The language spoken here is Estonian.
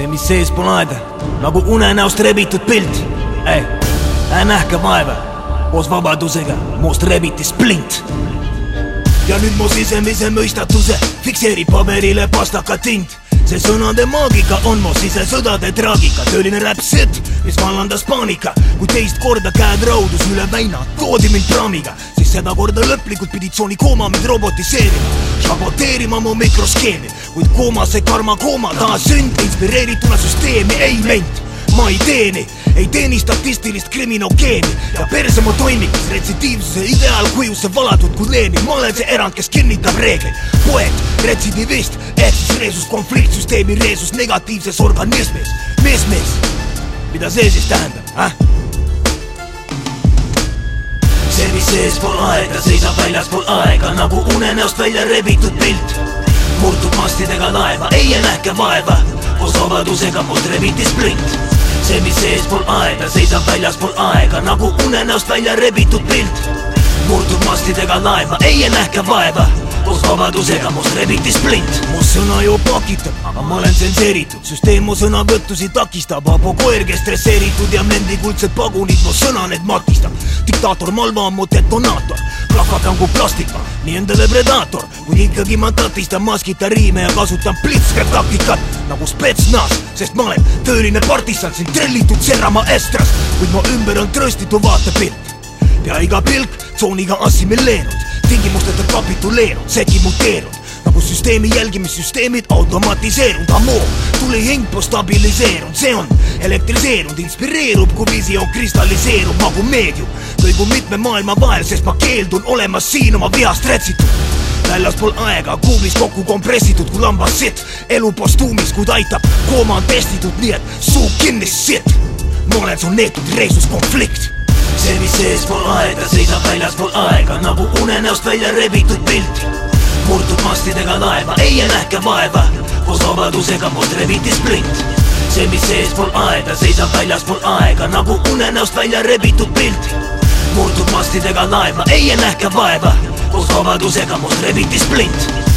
see, mis seespool aeda, nagu unenäost rebitud pilt. ei, ärä nähke vaeva, koos vabadusega muust rebiti splint. ja nüüd mu sisemise mõistatuse fikseerib paberile pastaka tint see sõnade maagika on mu sisesõdade traagika, tõeline räpsett, mis vallandas paanika, kui teist korda käed raudus üle väina, toodi mind praamiga, sedakorda lõplikult pidi tsoonikooma mind robotiseerima, saboteerima mu mikroskeemi, kuid koomase karma kooma taasünd inspireerituna süsteemi ei ment ma ei teeni, ei teeni statistilist kriminogeeni ja perse mu toimikus retsidiivsuse ideaalkujusse valatud kui Lenin, ma olen see erand, kes kinnitab reegleid. poeet, retsidivist ehk siis reesus konfliktsüsteemi reesus negatiivses organismis. mees, mees, mida see siis tähendab, äh? Seespool aega seisab väljaspool aega nagu unenäost välja rebitud pilt. murtud mastidega laeva, ei nähke vaeva, koos vabadusega must rebiti sprint see, mis eespool aeda, seisab väljaspool aega nagu unenäost välja rebitud pilt. murtud mastidega laeva, ei nähke vaeva, koos vabadusega must rebiti splint. mu sõna ju pakitab, aga ma olen tsenseeritud, süsteem mu sõnavõttusi takistab, abo koer, kes stresseeritud ja mendikuldsed pagunid mu sõna need makistab. diktaator Malva on mu detonaator, plahvatan kui plastika, nii endale predaator, kuid ikkagi ma takistan maskita riime ja kasutan blitskert taktikat nagu spetsnaz, sest ma olen tõeline partisan, siin tellitud serrama estras, kuid mu ümber on trööstitu vaatepilt. pea iga pilk tsooniga assimileerunud, tingimusteta kapituleerunud, segi muteerunud nagu süsteemi jälgimissüsteemid automatiseerunud, ammoo tulihing stabiliseerunud, see on elektriseerunud, inspireerub, kui visioon kristalliseerub nagu meedium. kõigun mitme maailma vahel, sest ma keeldun olemas siin oma vihast rätsitud väljaspool aega, kuubis kokku kompressitud kui lambas sitt. elu postuumis, kuid aitab, kooma on testitud, nii et suu kinni sitt. ma olen su neetud reisus konflikt. See, mis seespool aeda, seisab väljaspool aega nagu unenäost välja rebitud pilt. murtud mastidega laeva, ei nähke vaeva, koos vabadusega must rebiti splint. see, mis seespool aeda, seisab väljaspool aega nagu unenäost välja rebitud pilt. murtud mastidega laeva, ei nähke vaeva koos vabadusega must rebiti splint